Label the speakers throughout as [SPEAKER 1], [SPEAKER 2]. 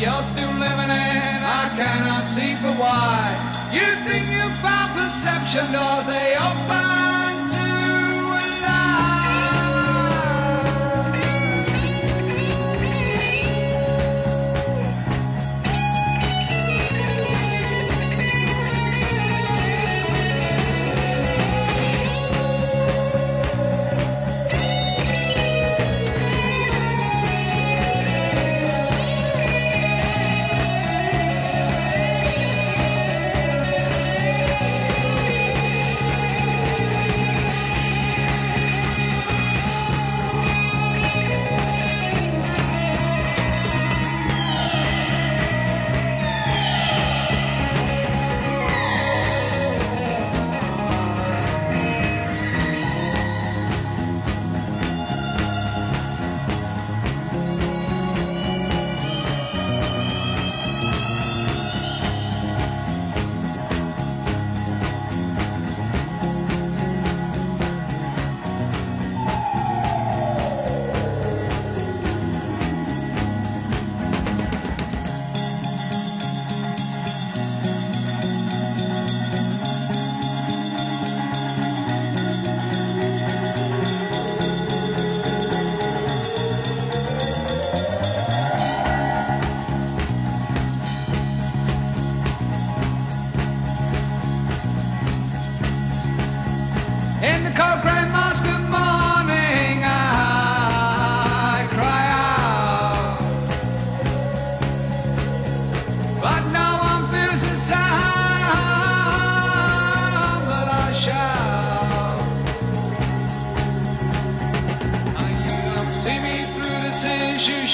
[SPEAKER 1] You're still living and I cannot see for why. You think you've found perception, or they are.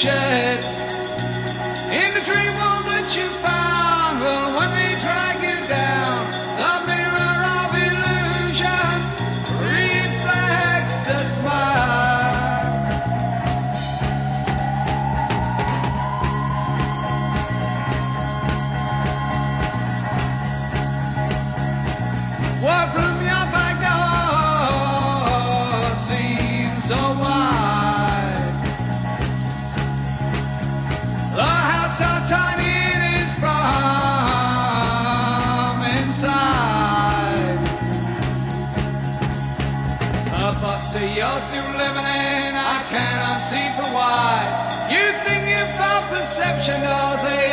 [SPEAKER 1] in the tree. You're still living in, I cannot see for why. You think your perception, does it?